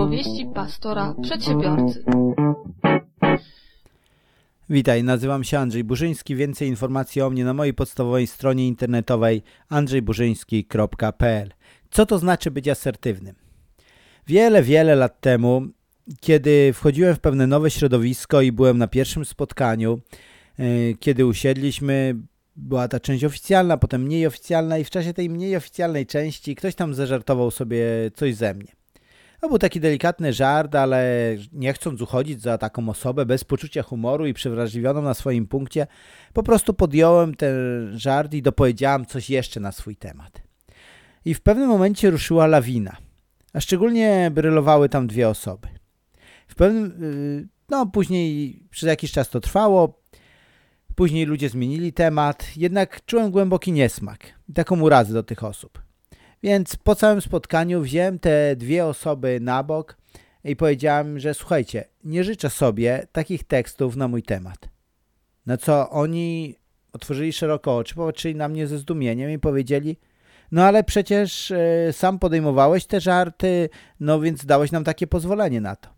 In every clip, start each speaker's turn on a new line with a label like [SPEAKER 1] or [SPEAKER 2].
[SPEAKER 1] Opowieści pastora przedsiębiorcy.
[SPEAKER 2] Witaj, nazywam się Andrzej Burzyński. Więcej informacji o mnie na mojej podstawowej stronie internetowej andrzejburzyński.pl. Co to znaczy być asertywnym? Wiele, wiele lat temu, kiedy wchodziłem w pewne nowe środowisko i byłem na pierwszym spotkaniu, e, kiedy usiedliśmy, była ta część oficjalna, potem mniej oficjalna i w czasie tej mniej oficjalnej części ktoś tam zażartował sobie coś ze mnie. To był taki delikatny żart, ale nie chcąc uchodzić za taką osobę bez poczucia humoru i przewrażliwioną na swoim punkcie, po prostu podjąłem ten żart i dopowiedziałem coś jeszcze na swój temat. I w pewnym momencie ruszyła lawina, a szczególnie brylowały tam dwie osoby. W pewnym, y, no później przez jakiś czas to trwało, później ludzie zmienili temat, jednak czułem głęboki niesmak i taką urazę do tych osób. Więc po całym spotkaniu wziąłem te dwie osoby na bok i powiedziałem, że słuchajcie, nie życzę sobie takich tekstów na mój temat. Na co oni otworzyli szeroko oczy, popatrzyli na mnie ze zdumieniem i powiedzieli, no ale przecież y, sam podejmowałeś te żarty, no więc dałeś nam takie pozwolenie na to.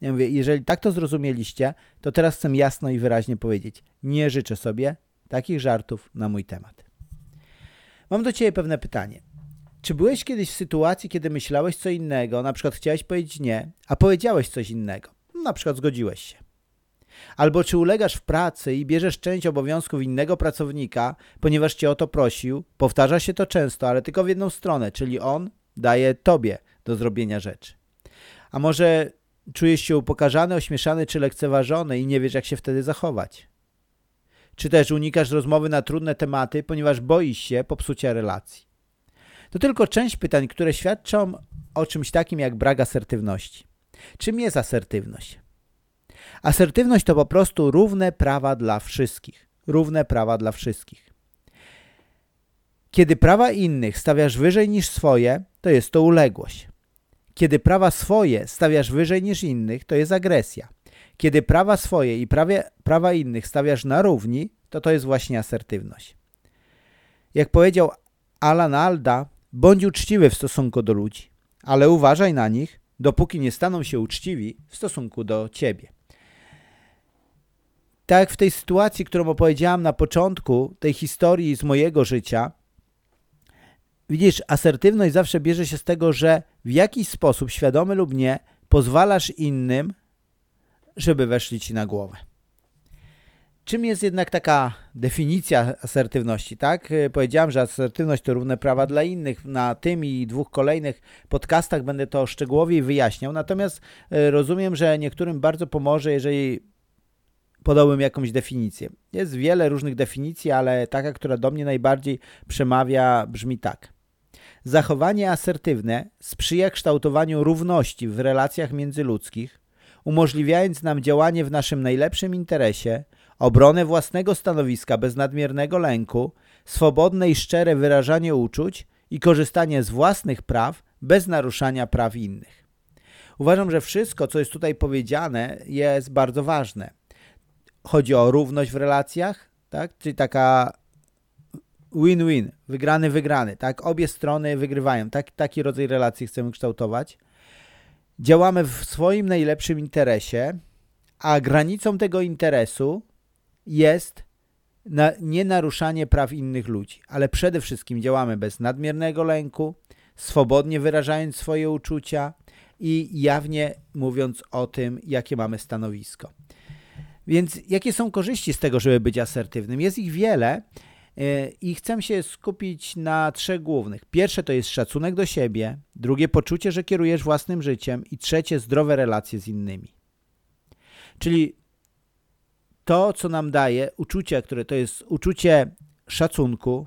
[SPEAKER 2] Ja mówię, jeżeli tak to zrozumieliście, to teraz chcę jasno i wyraźnie powiedzieć, nie życzę sobie takich żartów na mój temat. Mam do Ciebie pewne pytanie. Czy byłeś kiedyś w sytuacji, kiedy myślałeś co innego, na przykład chciałeś powiedzieć nie, a powiedziałeś coś innego, na przykład zgodziłeś się? Albo czy ulegasz w pracy i bierzesz część obowiązków innego pracownika, ponieważ cię o to prosił, powtarza się to często, ale tylko w jedną stronę, czyli on daje tobie do zrobienia rzeczy. A może czujesz się upokarzany, ośmieszany czy lekceważony i nie wiesz jak się wtedy zachować? Czy też unikasz rozmowy na trudne tematy, ponieważ boisz się popsucia relacji? To tylko część pytań, które świadczą o czymś takim jak brak asertywności. Czym jest asertywność? Asertywność to po prostu równe prawa dla wszystkich. Równe prawa dla wszystkich. Kiedy prawa innych stawiasz wyżej niż swoje, to jest to uległość. Kiedy prawa swoje stawiasz wyżej niż innych, to jest agresja. Kiedy prawa swoje i prawie, prawa innych stawiasz na równi, to to jest właśnie asertywność. Jak powiedział Alan Alda, Bądź uczciwy w stosunku do ludzi, ale uważaj na nich, dopóki nie staną się uczciwi w stosunku do ciebie. Tak jak w tej sytuacji, którą opowiedziałam na początku tej historii z mojego życia, widzisz, asertywność zawsze bierze się z tego, że w jakiś sposób, świadomy lub nie, pozwalasz innym, żeby weszli ci na głowę. Czym jest jednak taka definicja asertywności, tak? E, powiedziałem, że asertywność to równe prawa dla innych. Na tym i dwóch kolejnych podcastach będę to szczegółowiej wyjaśniał. Natomiast e, rozumiem, że niektórym bardzo pomoże, jeżeli podałbym jakąś definicję. Jest wiele różnych definicji, ale taka, która do mnie najbardziej przemawia, brzmi tak. Zachowanie asertywne sprzyja kształtowaniu równości w relacjach międzyludzkich, umożliwiając nam działanie w naszym najlepszym interesie, obronę własnego stanowiska bez nadmiernego lęku, swobodne i szczere wyrażanie uczuć i korzystanie z własnych praw bez naruszania praw innych. Uważam, że wszystko, co jest tutaj powiedziane, jest bardzo ważne. Chodzi o równość w relacjach, tak? czyli taka win-win, wygrany, wygrany. Tak? Obie strony wygrywają. Tak, taki rodzaj relacji chcemy kształtować. Działamy w swoim najlepszym interesie, a granicą tego interesu jest na, nie naruszanie praw innych ludzi, ale przede wszystkim działamy bez nadmiernego lęku, swobodnie wyrażając swoje uczucia i jawnie mówiąc o tym, jakie mamy stanowisko. Więc jakie są korzyści z tego, żeby być asertywnym? Jest ich wiele e, i chcę się skupić na trzech głównych. Pierwsze to jest szacunek do siebie, drugie poczucie, że kierujesz własnym życiem i trzecie zdrowe relacje z innymi. Czyli to, co nam daje uczucie, które to jest uczucie szacunku,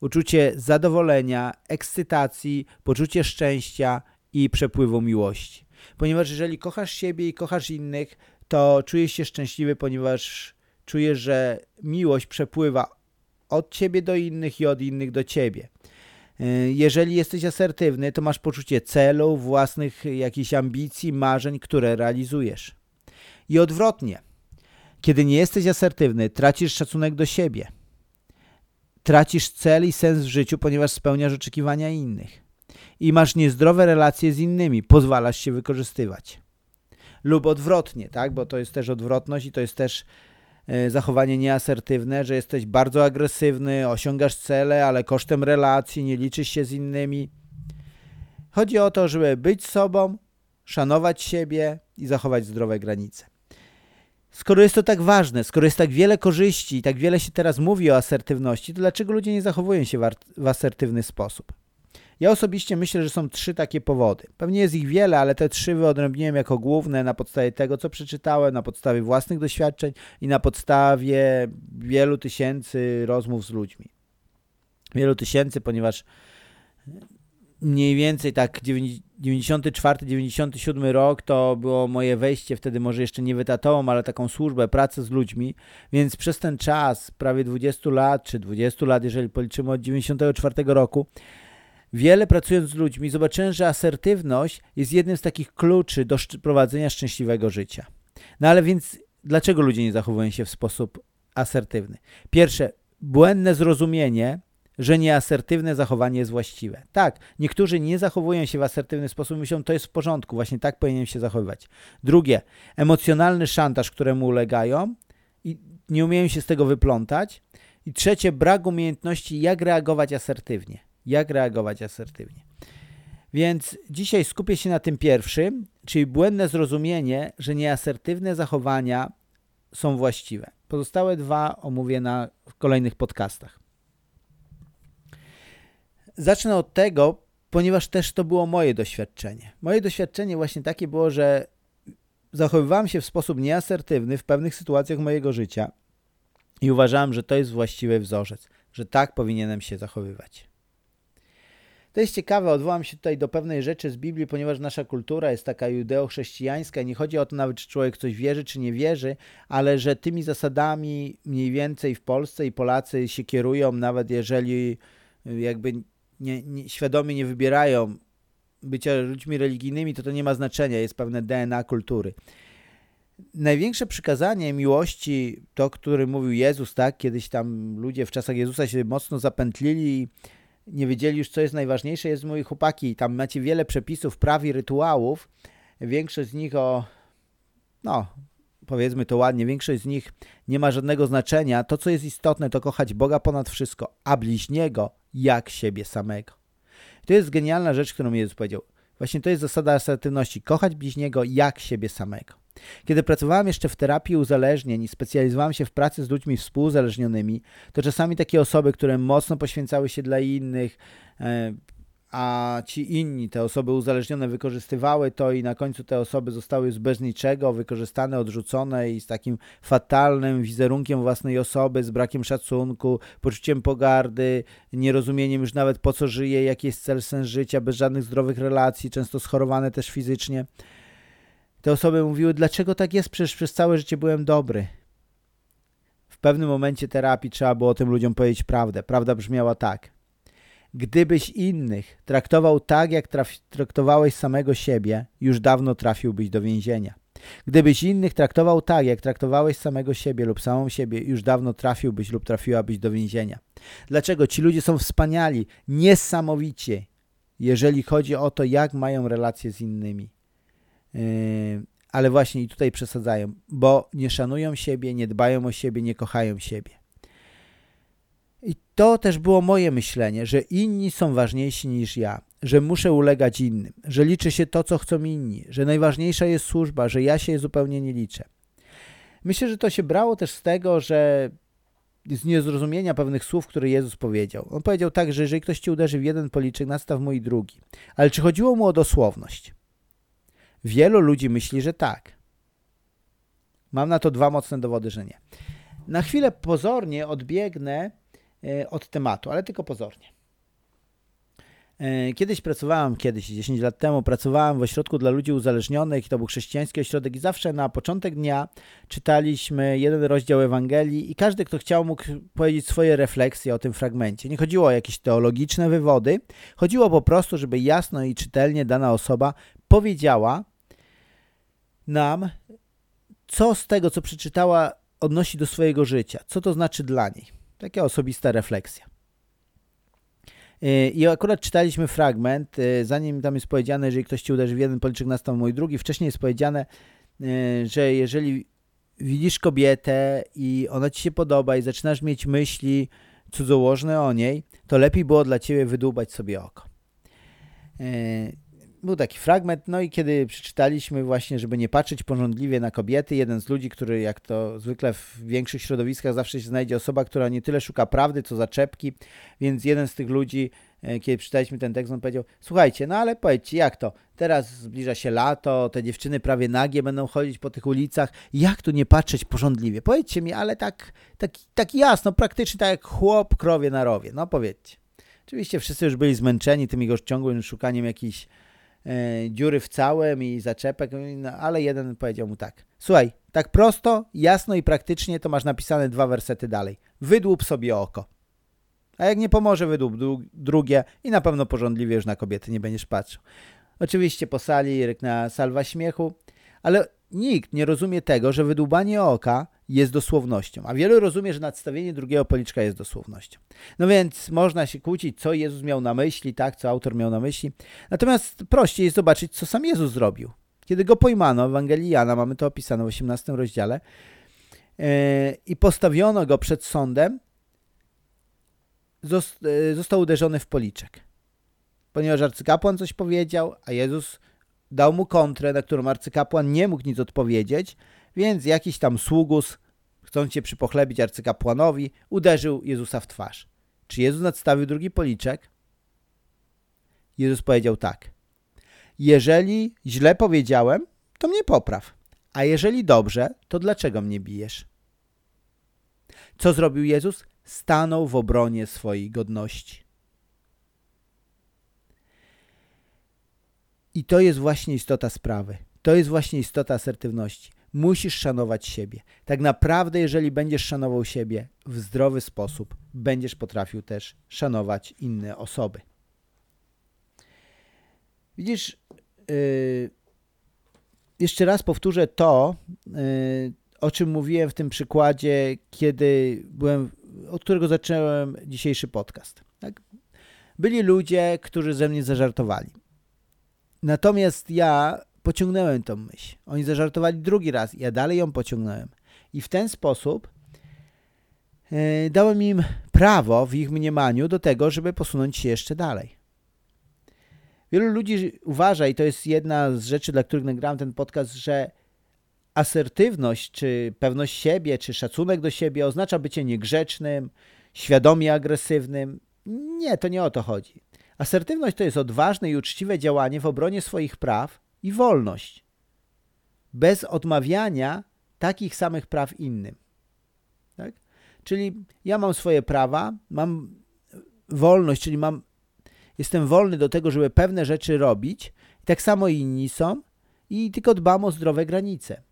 [SPEAKER 2] uczucie zadowolenia, ekscytacji, poczucie szczęścia i przepływu miłości. Ponieważ jeżeli kochasz siebie i kochasz innych, to czujesz się szczęśliwy, ponieważ czujesz, że miłość przepływa od ciebie do innych i od innych do ciebie. Jeżeli jesteś asertywny, to masz poczucie celu, własnych jakichś ambicji, marzeń, które realizujesz. I odwrotnie. Kiedy nie jesteś asertywny, tracisz szacunek do siebie. Tracisz cel i sens w życiu, ponieważ spełniasz oczekiwania innych. i masz niezdrowe relacje z innymi, pozwalasz się wykorzystywać. Lub odwrotnie, tak? bo to jest też odwrotność i to jest też e, zachowanie nieasertywne, że jesteś bardzo agresywny, osiągasz cele, ale kosztem relacji, nie liczysz się z innymi. Chodzi o to, żeby być sobą, szanować siebie i zachować zdrowe granice. Skoro jest to tak ważne, skoro jest tak wiele korzyści i tak wiele się teraz mówi o asertywności, to dlaczego ludzie nie zachowują się w asertywny sposób? Ja osobiście myślę, że są trzy takie powody. Pewnie jest ich wiele, ale te trzy wyodrębniłem jako główne na podstawie tego, co przeczytałem, na podstawie własnych doświadczeń i na podstawie wielu tysięcy rozmów z ludźmi. Wielu tysięcy, ponieważ mniej więcej tak 94-97 rok to było moje wejście, wtedy może jeszcze nie wytatową, ale taką służbę, pracę z ludźmi, więc przez ten czas, prawie 20 lat, czy 20 lat, jeżeli policzymy od 94 roku, wiele pracując z ludźmi, zobaczyłem, że asertywność jest jednym z takich kluczy do prowadzenia szczęśliwego życia. No ale więc dlaczego ludzie nie zachowują się w sposób asertywny? Pierwsze, błędne zrozumienie, że nieasertywne zachowanie jest właściwe. Tak, niektórzy nie zachowują się w asertywny sposób, myślą, to jest w porządku, właśnie tak powinienem się zachowywać. Drugie, emocjonalny szantaż, któremu ulegają i nie umieją się z tego wyplątać. I trzecie, brak umiejętności, jak reagować asertywnie. Jak reagować asertywnie. Więc dzisiaj skupię się na tym pierwszym, czyli błędne zrozumienie, że nieasertywne zachowania są właściwe. Pozostałe dwa omówię na kolejnych podcastach. Zacznę od tego, ponieważ też to było moje doświadczenie. Moje doświadczenie właśnie takie było, że zachowywałem się w sposób nieasertywny w pewnych sytuacjach mojego życia i uważałem, że to jest właściwy wzorzec, że tak powinienem się zachowywać. To jest ciekawe, odwołam się tutaj do pewnej rzeczy z Biblii, ponieważ nasza kultura jest taka judeo-chrześcijańska. Nie chodzi o to nawet, czy człowiek coś wierzy, czy nie wierzy, ale że tymi zasadami mniej więcej w Polsce i Polacy się kierują, nawet jeżeli jakby nie, nie, świadomie nie wybierają bycia ludźmi religijnymi, to to nie ma znaczenia, jest pewne DNA kultury. Największe przykazanie miłości, to, który mówił Jezus, tak, kiedyś tam ludzie w czasach Jezusa się mocno zapętlili i nie wiedzieli już, co jest najważniejsze, jest moi chłopaki, tam macie wiele przepisów, praw i rytuałów, większość z nich o, no, powiedzmy to ładnie, większość z nich nie ma żadnego znaczenia. To, co jest istotne, to kochać Boga ponad wszystko, a bliźniego jak siebie samego. To jest genialna rzecz, którą Jezus powiedział. Właśnie to jest zasada asertywności. Kochać bliźniego jak siebie samego. Kiedy pracowałem jeszcze w terapii uzależnień i specjalizowałem się w pracy z ludźmi współuzależnionymi, to czasami takie osoby, które mocno poświęcały się dla innych, e, a ci inni, te osoby uzależnione, wykorzystywały to i na końcu te osoby zostały już bez niczego, wykorzystane, odrzucone i z takim fatalnym wizerunkiem własnej osoby, z brakiem szacunku, poczuciem pogardy, nierozumieniem już nawet po co żyje, jaki jest cel, sens życia, bez żadnych zdrowych relacji, często schorowane też fizycznie. Te osoby mówiły, dlaczego tak jest, przecież przez całe życie byłem dobry. W pewnym momencie terapii trzeba było tym ludziom powiedzieć prawdę. Prawda brzmiała tak – Gdybyś innych traktował tak, jak traktowałeś samego siebie, już dawno trafiłbyś do więzienia. Gdybyś innych traktował tak, jak traktowałeś samego siebie lub samą siebie, już dawno trafiłbyś lub trafiłabyś do więzienia. Dlaczego? Ci ludzie są wspaniali, niesamowicie, jeżeli chodzi o to, jak mają relacje z innymi. Yy, ale właśnie i tutaj przesadzają, bo nie szanują siebie, nie dbają o siebie, nie kochają siebie. I to też było moje myślenie, że inni są ważniejsi niż ja, że muszę ulegać innym, że liczy się to, co chcą inni, że najważniejsza jest służba, że ja się zupełnie nie liczę. Myślę, że to się brało też z tego, że z niezrozumienia pewnych słów, które Jezus powiedział. On powiedział tak, że jeżeli ktoś ci uderzy w jeden policzek, nastaw mój drugi. Ale czy chodziło mu o dosłowność? Wielu ludzi myśli, że tak. Mam na to dwa mocne dowody, że nie. Na chwilę pozornie odbiegnę od tematu, ale tylko pozornie. E, kiedyś pracowałem, kiedyś, 10 lat temu, pracowałem w ośrodku dla ludzi uzależnionych, to był chrześcijański ośrodek i zawsze na początek dnia czytaliśmy jeden rozdział Ewangelii i każdy, kto chciał, mógł powiedzieć swoje refleksje o tym fragmencie. Nie chodziło o jakieś teologiczne wywody, chodziło po prostu, żeby jasno i czytelnie dana osoba powiedziała nam, co z tego, co przeczytała, odnosi do swojego życia, co to znaczy dla niej. Taka osobista refleksja. Y, I akurat czytaliśmy fragment, y, zanim tam jest powiedziane, jeżeli ktoś ci uderzy w jeden policzek, nastał mój drugi. Wcześniej jest powiedziane, y, że jeżeli widzisz kobietę i ona ci się podoba i zaczynasz mieć myśli cudzołożne o niej, to lepiej było dla ciebie wydłubać sobie oko. Był taki fragment, no i kiedy przeczytaliśmy właśnie, żeby nie patrzeć porządliwie na kobiety, jeden z ludzi, który jak to zwykle w większych środowiskach zawsze się znajdzie osoba, która nie tyle szuka prawdy, co zaczepki, więc jeden z tych ludzi, e, kiedy przeczytaliśmy ten tekst, on powiedział, słuchajcie, no ale powiedzcie, jak to? Teraz zbliża się lato, te dziewczyny prawie nagie będą chodzić po tych ulicach, jak tu nie patrzeć porządliwie? Powiedzcie mi, ale tak, tak, tak jasno, praktycznie tak jak chłop krowie na rowie, no powiedzcie. Oczywiście wszyscy już byli zmęczeni tym jego ciągłym szukaniem jakichś dziury w całym i zaczepek, no, ale jeden powiedział mu tak. Słuchaj, tak prosto, jasno i praktycznie to masz napisane dwa wersety dalej. Wydłup sobie oko. A jak nie pomoże, wydłup drugie i na pewno porządliwie już na kobiety nie będziesz patrzył. Oczywiście po sali ryknęła salwa śmiechu, ale nikt nie rozumie tego, że wydłubanie oka jest dosłownością, a wielu rozumie, że nadstawienie drugiego policzka jest dosłownością. No więc można się kłócić, co Jezus miał na myśli, tak, co autor miał na myśli. Natomiast prościej jest zobaczyć, co sam Jezus zrobił. Kiedy go pojmano, w Ewangelii Jana, mamy to opisane w 18 rozdziale, yy, i postawiono go przed sądem, e, został uderzony w policzek. Ponieważ arcykapłan coś powiedział, a Jezus dał mu kontrę, na którą arcykapłan nie mógł nic odpowiedzieć, więc jakiś tam sługus, chcąc się przypochlebić arcykapłanowi, uderzył Jezusa w twarz. Czy Jezus nadstawił drugi policzek? Jezus powiedział tak. Jeżeli źle powiedziałem, to mnie popraw. A jeżeli dobrze, to dlaczego mnie bijesz? Co zrobił Jezus? Stanął w obronie swojej godności. I to jest właśnie istota sprawy. To jest właśnie istota asertywności. Musisz szanować siebie. Tak naprawdę, jeżeli będziesz szanował siebie w zdrowy sposób, będziesz potrafił też szanować inne osoby. Widzisz, yy, jeszcze raz powtórzę to, yy, o czym mówiłem w tym przykładzie, kiedy byłem, od którego zacząłem dzisiejszy podcast. Tak? Byli ludzie, którzy ze mnie zażartowali. Natomiast ja pociągnąłem tą myśl. Oni zażartowali drugi raz, ja dalej ją pociągnąłem. I w ten sposób yy, dałem im prawo w ich mniemaniu do tego, żeby posunąć się jeszcze dalej. Wielu ludzi uważa, i to jest jedna z rzeczy, dla których nagrałem ten podcast, że asertywność, czy pewność siebie, czy szacunek do siebie oznacza bycie niegrzecznym, świadomie agresywnym. Nie, to nie o to chodzi. Asertywność to jest odważne i uczciwe działanie w obronie swoich praw i wolność, bez odmawiania takich samych praw innym. Tak? Czyli ja mam swoje prawa, mam wolność, czyli mam, jestem wolny do tego, żeby pewne rzeczy robić, tak samo inni są i tylko dbam o zdrowe granice.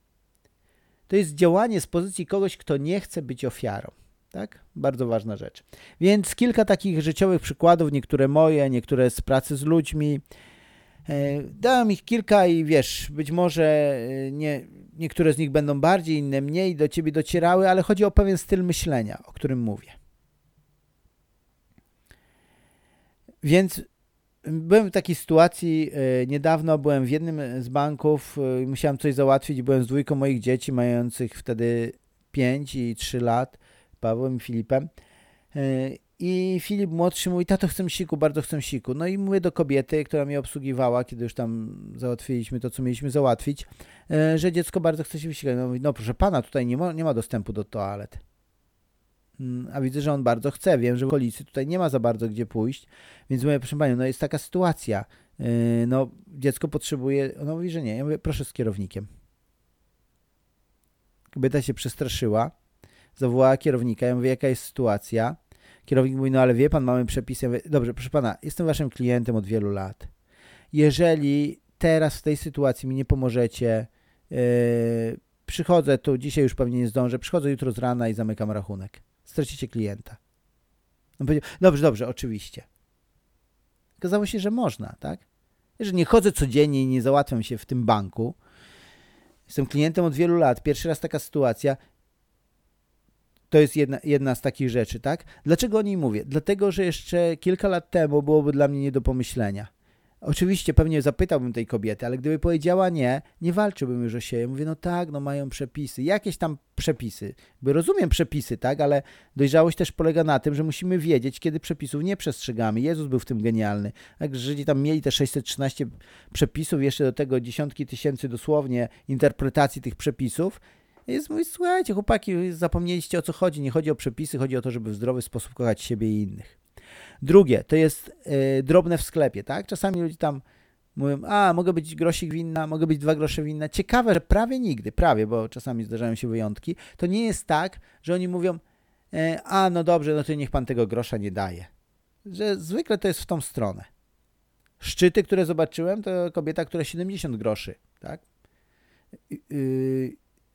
[SPEAKER 2] To jest działanie z pozycji kogoś, kto nie chce być ofiarą. Tak? Bardzo ważna rzecz. Więc kilka takich życiowych przykładów, niektóre moje, niektóre z pracy z ludźmi. E, dałem ich kilka i wiesz, być może e, nie, niektóre z nich będą bardziej, inne mniej do ciebie docierały, ale chodzi o pewien styl myślenia, o którym mówię. Więc byłem w takiej sytuacji e, niedawno, byłem w jednym z banków i musiałem coś załatwić, byłem z dwójką moich dzieci, mających wtedy 5 i 3 lat Pawłem i Filipem. I Filip młodszy mówi, tato chcę siku, bardzo chcę siku. No i mówię do kobiety, która mnie obsługiwała, kiedy już tam załatwiliśmy to, co mieliśmy załatwić, e, że dziecko bardzo chce się wysikać. No no proszę pana, tutaj nie ma, nie ma dostępu do toalet. Mm, a widzę, że on bardzo chce. Wiem, że w okolicy tutaj nie ma za bardzo gdzie pójść. Więc mówię, proszę panią, no jest taka sytuacja. E, no dziecko potrzebuje... Ona mówi, że nie. Ja mówię, proszę z kierownikiem. Kobieta się przestraszyła zawołała kierownika, ja mówię, jaka jest sytuacja. Kierownik mówi, no ale wie pan, mamy przepisy. Ja mówię, Dobrze, proszę pana, jestem waszym klientem od wielu lat. Jeżeli teraz w tej sytuacji mi nie pomożecie, yy, przychodzę tu, dzisiaj już pewnie nie zdążę, przychodzę jutro z rana i zamykam rachunek. Stracicie klienta. On powiedział, dobrze, dobrze, oczywiście. Okazało się, że można, tak? Że nie chodzę codziennie i nie załatwiam się w tym banku. Jestem klientem od wielu lat. Pierwszy raz taka sytuacja To jest jedna, jedna z takich rzeczy, tak? Dlaczego o niej mówię? Dlatego, że jeszcze kilka lat temu byłoby dla mnie nie do pomyślenia. Oczywiście pewnie zapytałbym tej kobiety, ale gdyby powiedziała nie, nie walczyłbym już o siebie. Mówię, no tak, no mają przepisy, jakieś tam przepisy. Bo rozumiem przepisy, tak, ale dojrzałość też polega na tym, że musimy wiedzieć, kiedy przepisów nie przestrzegamy. Jezus był w tym genialny. Jak Żydzi tam mieli te 613 przepisów, jeszcze do tego dziesiątki tysięcy dosłownie interpretacji tych przepisów, jest mówi, słuchajcie, chłopaki, zapomnieliście o co chodzi. Nie chodzi o przepisy, chodzi o to, żeby w zdrowy sposób kochać siebie i innych. Drugie, to jest y, drobne w sklepie, tak? Czasami ludzie tam mówią, a mogę być grosik winna, mogę być dwa grosze winna. Ciekawe, że prawie nigdy, prawie, bo czasami zdarzają się wyjątki, to nie jest tak, że oni mówią, y, a no dobrze, no to niech pan tego grosza nie daje. Że zwykle to jest w tą stronę. Szczyty, które zobaczyłem, to kobieta, która 70 groszy, tak?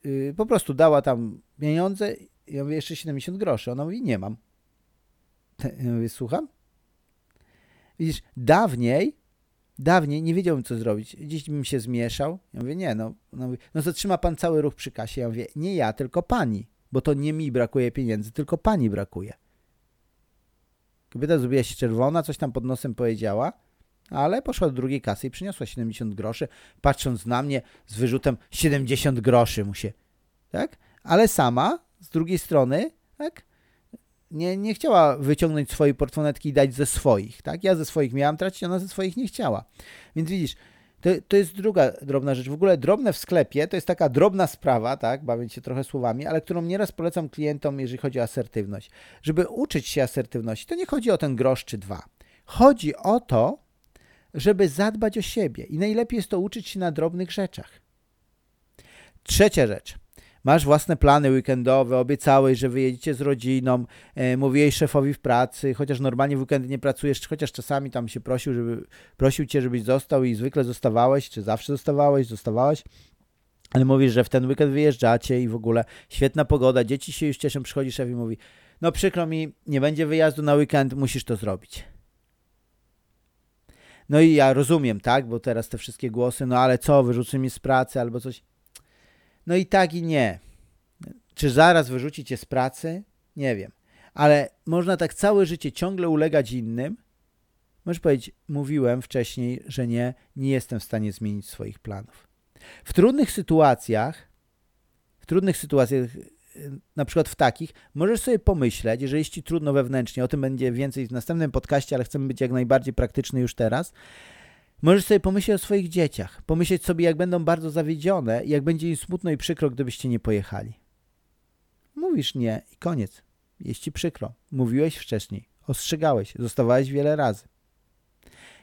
[SPEAKER 2] Y, po prostu dała tam pieniądze, ja mówię, jeszcze 70 groszy. Ona mówi, nie mam. Ja mówię, słucham? Widzisz, dawniej, dawniej nie wiedziałbym, co zrobić. Dziś bym się zmieszał. Ja mówię, nie, no. No, mówi, no zatrzyma pan cały ruch przy kasie. Ja mówię, nie ja, tylko pani. Bo to nie mi brakuje pieniędzy, tylko pani brakuje. Kobieta zrobiła się czerwona, coś tam pod nosem powiedziała, ale poszła do drugiej kasy i przyniosła 70 groszy, patrząc na mnie z wyrzutem 70 groszy mu się, tak? Ale sama, z drugiej strony, tak? nie, nie chciała wyciągnąć swojej portfonetki i dać ze swoich. Tak? Ja ze swoich miałam tracić, ona ze swoich nie chciała. Więc widzisz, to, to jest druga drobna rzecz. W ogóle drobne w sklepie to jest taka drobna sprawa, tak, bawiąc się trochę słowami, ale którą nieraz polecam klientom, jeżeli chodzi o asertywność. Żeby uczyć się asertywności, to nie chodzi o ten grosz czy dwa. Chodzi o to, żeby zadbać o siebie i najlepiej jest to uczyć się na drobnych rzeczach. Trzecia rzecz. Masz własne plany weekendowe, obiecałeś, że wyjedziecie z rodziną, e, mówiłeś szefowi w pracy, chociaż normalnie w weekendy nie pracujesz, chociaż czasami tam się prosił, żeby, prosił cię, żebyś został i zwykle zostawałeś, czy zawsze zostawałeś, zostawałaś. Ale mówisz, że w ten weekend wyjeżdżacie i w ogóle świetna pogoda, dzieci się już cieszą, przychodzi szef i mówi, no przykro mi, nie będzie wyjazdu na weekend, musisz to zrobić. No i ja rozumiem, tak, bo teraz te wszystkie głosy, no ale co, wyrzucę mnie z pracy albo coś. No i tak i nie. Czy zaraz wyrzuci cię z pracy? Nie wiem. Ale można tak całe życie ciągle ulegać innym. Możesz powiedzieć, mówiłem wcześniej, że nie, nie jestem w stanie zmienić swoich planów. W trudnych sytuacjach, w trudnych sytuacjach, na przykład w takich, możesz sobie pomyśleć, jest ci trudno wewnętrznie, o tym będzie więcej w następnym podcaście, ale chcemy być jak najbardziej praktyczny już teraz, Możesz sobie pomyśleć o swoich dzieciach, pomyśleć sobie, jak będą bardzo zawiedzione jak będzie im smutno i przykro, gdybyście nie pojechali. Mówisz nie i koniec. Jest ci przykro. Mówiłeś wcześniej, ostrzegałeś, zostawałeś wiele razy.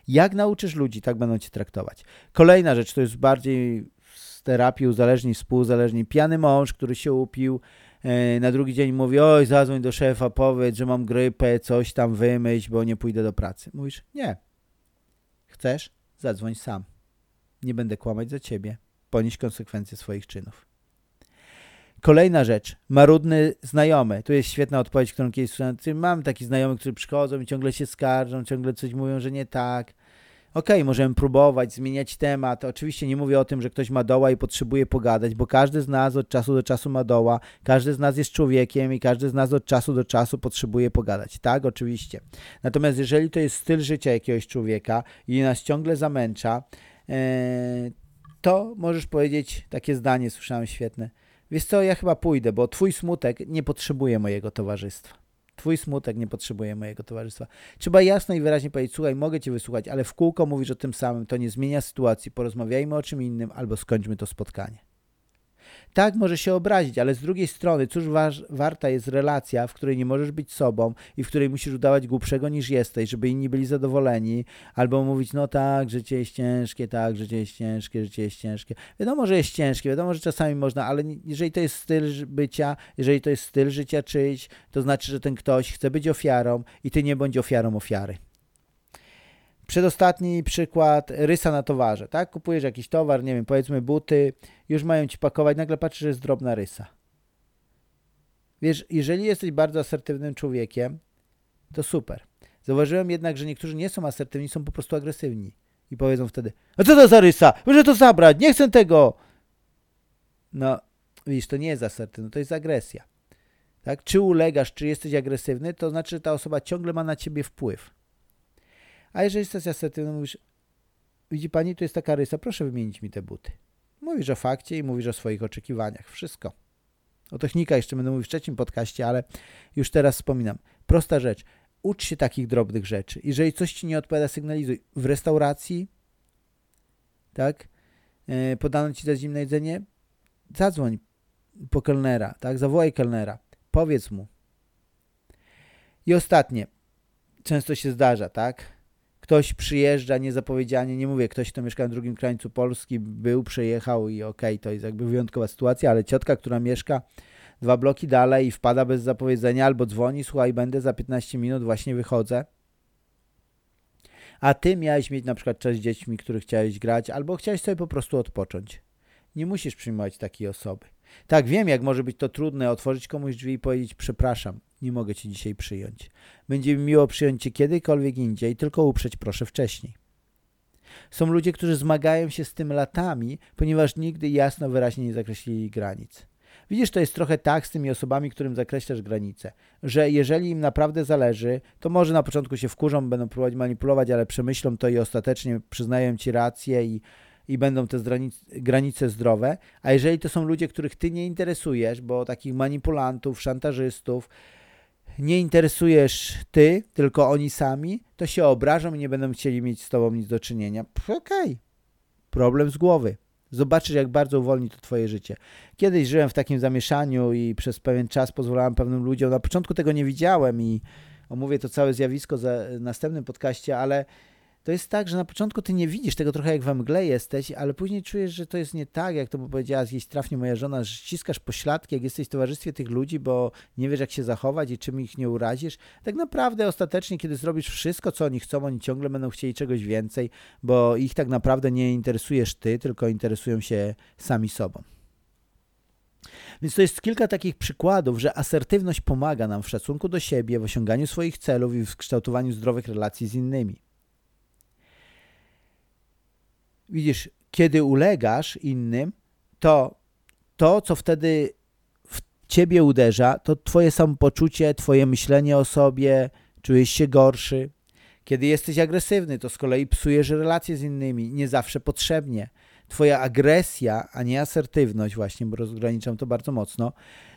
[SPEAKER 2] Jak nauczysz ludzi, tak będą cię traktować. Kolejna rzecz, to jest bardziej z terapii uzależnień, współuzależnień. Pijany mąż, który się upił, e, na drugi dzień mówi, oj, zadzwoń do szefa, powiedz, że mam grypę, coś tam wymyśl, bo nie pójdę do pracy. Mówisz, nie. Chcesz? Zadzwoń sam. Nie będę kłamać za ciebie. Ponieś konsekwencje swoich czynów. Kolejna rzecz. Marudny znajomy. Tu jest świetna odpowiedź, którą kiedyś słyszałem. Mam takich znajomych, którzy przychodzą i ciągle się skarżą, ciągle coś mówią, że nie tak okej, okay, możemy próbować, zmieniać temat. Oczywiście nie mówię o tym, że ktoś ma doła i potrzebuje pogadać, bo każdy z nas od czasu do czasu ma doła, każdy z nas jest człowiekiem i każdy z nas od czasu do czasu potrzebuje pogadać. Tak, oczywiście. Natomiast jeżeli to jest styl życia jakiegoś człowieka i nas ciągle zamęcza, e, to możesz powiedzieć takie zdanie, słyszałem świetne. Wiesz co, ja chyba pójdę, bo twój smutek nie potrzebuje mojego towarzystwa. Twój smutek nie potrzebuje mojego towarzystwa. Trzeba jasno i wyraźnie powiedzieć, słuchaj, mogę cię wysłuchać, ale w kółko mówisz o tym samym, to nie zmienia sytuacji, porozmawiajmy o czym innym albo skończmy to spotkanie. Tak, może się obrazić, ale z drugiej strony, cóż warta jest relacja, w której nie możesz być sobą i w której musisz udawać głupszego niż jesteś, żeby inni byli zadowoleni, albo mówić, no tak, życie jest ciężkie, tak, życie jest ciężkie, życie jest ciężkie. Wiadomo, że jest ciężkie, wiadomo, że czasami można, ale jeżeli to jest styl bycia, jeżeli to jest styl życia czyjś, to znaczy, że ten ktoś chce być ofiarą i ty nie bądź ofiarą ofiary. Przedostatni przykład, rysa na towarze, tak? Kupujesz jakiś towar, nie wiem, powiedzmy buty, już mają ci pakować, nagle patrzysz, że jest drobna rysa. Wiesz, jeżeli jesteś bardzo asertywnym człowiekiem, to super. Zauważyłem jednak, że niektórzy nie są asertywni, są po prostu agresywni. I powiedzą wtedy, a co to za rysa? Muszę to zabrać, nie chcę tego. No, widzisz, to nie jest asertywność, to jest agresja. tak? Czy ulegasz, czy jesteś agresywny, to znaczy, że ta osoba ciągle ma na ciebie wpływ. A jeżeli jesteś asertywny, mówisz, widzi pani, tu jest taka rysa, proszę wymienić mi te buty. Mówisz o fakcie i mówisz o swoich oczekiwaniach. Wszystko. O technika jeszcze będę mówił w trzecim podcaście, ale już teraz wspominam. Prosta rzecz. Ucz się takich drobnych rzeczy. Jeżeli coś ci nie odpowiada, sygnalizuj. W restauracji, tak, e, podano ci za zimne jedzenie, zadzwoń po kelnera, tak, zawołaj kelnera. Powiedz mu. I ostatnie. Często się zdarza, tak? Ktoś przyjeżdża niezapowiedzianie, nie mówię, ktoś, kto mieszka na drugim krańcu Polski, był, przejechał i okej, okay, to jest jakby wyjątkowa sytuacja, ale ciotka, która mieszka dwa bloki dalej i wpada bez zapowiedzenia albo dzwoni, słuchaj, będę za 15 minut, właśnie wychodzę. A ty miałeś mieć na przykład czas z dziećmi, których chciałeś grać, albo chciałeś sobie po prostu odpocząć. Nie musisz przyjmować takiej osoby. Tak, wiem, jak może być to trudne, otworzyć komuś drzwi i powiedzieć przepraszam, nie mogę Cię dzisiaj przyjąć. Będzie mi miło przyjąć Cię kiedykolwiek indziej, tylko uprzeć proszę wcześniej. Są ludzie, którzy zmagają się z tym latami, ponieważ nigdy jasno, wyraźnie nie zakreślili granic. Widzisz, to jest trochę tak z tymi osobami, którym zakreślasz granice, że jeżeli im naprawdę zależy, to może na początku się wkurzą, będą próbować manipulować, ale przemyślą to i ostatecznie przyznają ci rację i i będą te granice zdrowe, a jeżeli to są ludzie, których ty nie interesujesz, bo takich manipulantów, szantażystów nie interesujesz ty, tylko oni sami, to się obrażą i nie będą chcieli mieć z tobą nic do czynienia. Okej, okay. problem z głowy. Zobaczysz, jak bardzo uwolni to twoje życie. Kiedyś żyłem w takim zamieszaniu i przez pewien czas pozwalałem pewnym ludziom, na początku tego nie widziałem i omówię to całe zjawisko za następnym podcaście, ale to jest tak, że na początku ty nie widzisz tego trochę jak we mgle jesteś, ale później czujesz, że to jest nie tak, jak to powiedziała gdzieś trafnie moja żona, że ściskasz pośladki, jak jesteś w towarzystwie tych ludzi, bo nie wiesz jak się zachować i czym ich nie urazisz. Tak naprawdę ostatecznie, kiedy zrobisz wszystko, co oni chcą, oni ciągle będą chcieli czegoś więcej, bo ich tak naprawdę nie interesujesz ty, tylko interesują się sami sobą. Więc to jest kilka takich przykładów, że asertywność pomaga nam w szacunku do siebie, w osiąganiu swoich celów i w kształtowaniu zdrowych relacji z innymi. Widzisz, kiedy ulegasz innym, to to, co wtedy w ciebie uderza, to twoje samopoczucie, twoje myślenie o sobie, czujesz się gorszy. Kiedy jesteś agresywny, to z kolei psujesz relacje z innymi, nie zawsze potrzebnie. Twoja agresja, a nie asertywność właśnie, bo rozgraniczam to bardzo mocno,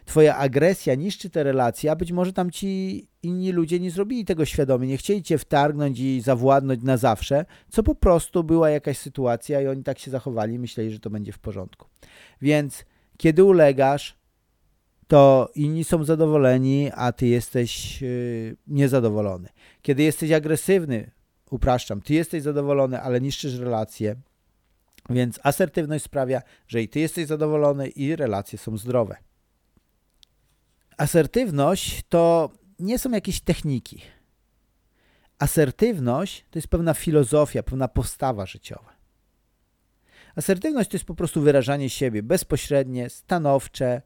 [SPEAKER 2] twoja agresja niszczy te relacje, a być może tam ci inni ludzie nie zrobili tego świadomie, nie chcieli cię wtargnąć i zawładnąć na zawsze, co po prostu była jakaś sytuacja i oni tak się zachowali myśleli, że to będzie w porządku. Więc kiedy ulegasz, to inni są zadowoleni, a ty jesteś yy, niezadowolony. Kiedy jesteś agresywny, upraszczam, ty jesteś zadowolony, ale niszczysz relacje, więc asertywność sprawia, że i ty jesteś zadowolony i relacje są zdrowe. Asertywność to nie są jakieś techniki. Asertywność to jest pewna filozofia, pewna postawa życiowa. Asertywność to jest po prostu wyrażanie siebie bezpośrednie, stanowcze,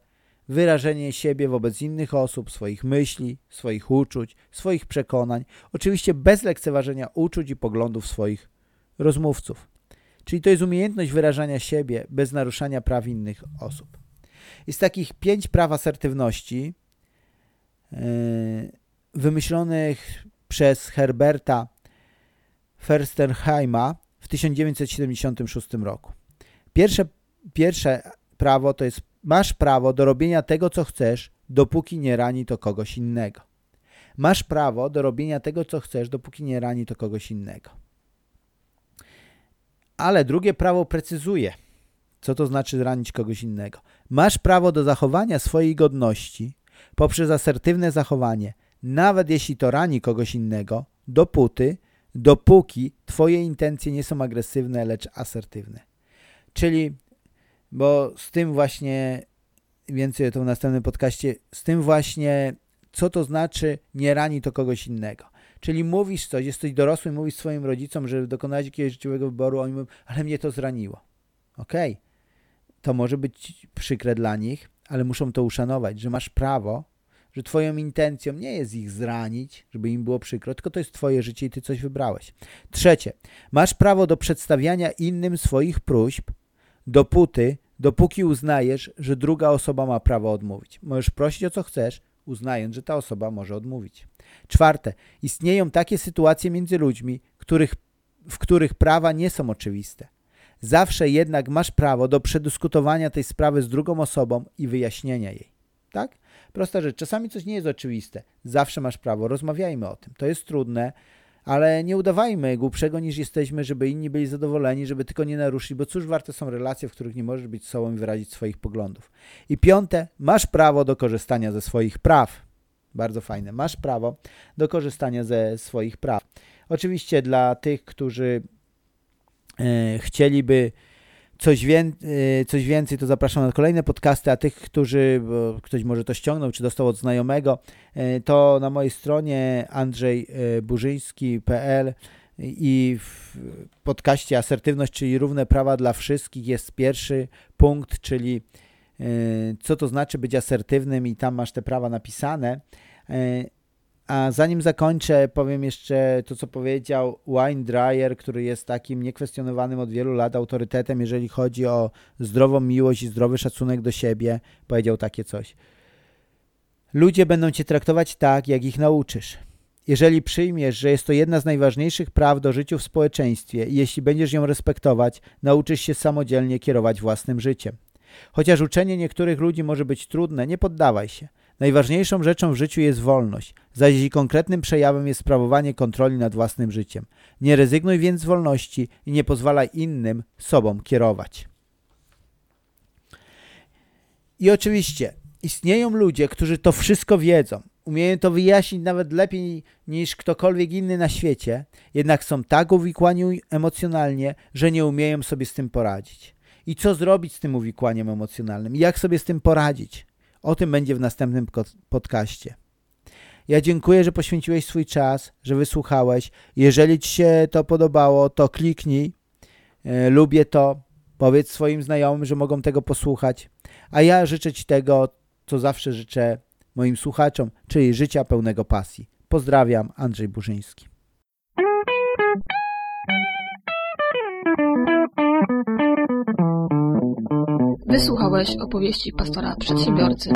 [SPEAKER 2] wyrażenie siebie wobec innych osób, swoich myśli, swoich uczuć, swoich przekonań, oczywiście bez lekceważenia uczuć i poglądów swoich rozmówców. Czyli to jest umiejętność wyrażania siebie bez naruszania praw innych osób. Jest takich pięć praw asertywności yy, wymyślonych przez Herberta Ferstenheima w 1976 roku. Pierwsze, pierwsze prawo to jest masz prawo do robienia tego, co chcesz, dopóki nie rani to kogoś innego. Masz prawo do robienia tego, co chcesz, dopóki nie rani to kogoś innego. Ale drugie prawo precyzuje, co to znaczy ranić kogoś innego. Masz prawo do zachowania swojej godności poprzez asertywne zachowanie, nawet jeśli to rani kogoś innego, dopóty, dopóki twoje intencje nie są agresywne, lecz asertywne. Czyli, bo z tym właśnie, więcej o tym w następnym podcaście, z tym właśnie, co to znaczy nie rani to kogoś innego. Czyli mówisz coś, jesteś dorosły, mówisz swoim rodzicom, że dokonałeś jakiegoś życiowego wyboru, oni mówią, ale mnie to zraniło. Okej, okay. to może być przykre dla nich, ale muszą to uszanować, że masz prawo, że twoją intencją nie jest ich zranić, żeby im było przykro, tylko to jest twoje życie i ty coś wybrałeś. Trzecie, masz prawo do przedstawiania innym swoich próśb, dopóty, dopóki uznajesz, że druga osoba ma prawo odmówić. Możesz prosić o co chcesz, uznając, że ta osoba może odmówić. Czwarte, istnieją takie sytuacje między ludźmi, których, w których prawa nie są oczywiste. Zawsze jednak masz prawo do przedyskutowania tej sprawy z drugą osobą i wyjaśnienia jej. Tak? Prosta rzecz. Czasami coś nie jest oczywiste. Zawsze masz prawo. Rozmawiajmy o tym. To jest trudne, ale nie udawajmy głupszego niż jesteśmy, żeby inni byli zadowoleni, żeby tylko nie naruszyć, bo cóż warte są relacje, w których nie możesz być sobą i wyrazić swoich poglądów. I piąte, masz prawo do korzystania ze swoich praw. Bardzo fajne. Masz prawo do korzystania ze swoich praw. Oczywiście dla tych, którzy e, chcieliby coś, wię e, coś więcej, to zapraszam na kolejne podcasty, a tych, którzy, bo ktoś może to ściągnął, czy dostał od znajomego, e, to na mojej stronie andrzejburzyński.pl i w podcaście Asertywność, czyli równe prawa dla wszystkich jest pierwszy punkt, czyli co to znaczy być asertywnym i tam masz te prawa napisane. A zanim zakończę, powiem jeszcze to, co powiedział Wayne Dryer, który jest takim niekwestionowanym od wielu lat autorytetem, jeżeli chodzi o zdrową miłość i zdrowy szacunek do siebie. Powiedział takie coś. Ludzie będą cię traktować tak, jak ich nauczysz. Jeżeli przyjmiesz, że jest to jedna z najważniejszych praw do życia w społeczeństwie i jeśli będziesz ją respektować, nauczysz się samodzielnie kierować własnym życiem. Chociaż uczenie niektórych ludzi może być trudne, nie poddawaj się. Najważniejszą rzeczą w życiu jest wolność, zaś jej konkretnym przejawem jest sprawowanie kontroli nad własnym życiem. Nie rezygnuj więc z wolności i nie pozwalaj innym sobą kierować. I oczywiście istnieją ludzie, którzy to wszystko wiedzą, umieją to wyjaśnić nawet lepiej niż ktokolwiek inny na świecie, jednak są tak uwikłani emocjonalnie, że nie umieją sobie z tym poradzić. I co zrobić z tym uwikłaniem emocjonalnym? Jak sobie z tym poradzić? O tym będzie w następnym podcaście. Ja dziękuję, że poświęciłeś swój czas, że wysłuchałeś. Jeżeli Ci się to podobało, to kliknij. E, lubię to. Powiedz swoim znajomym, że mogą tego posłuchać. A ja życzę Ci tego, co zawsze życzę moim słuchaczom, czyli życia pełnego pasji. Pozdrawiam, Andrzej Burzyński.
[SPEAKER 1] Wysłuchałeś opowieści pastora przedsiębiorcy.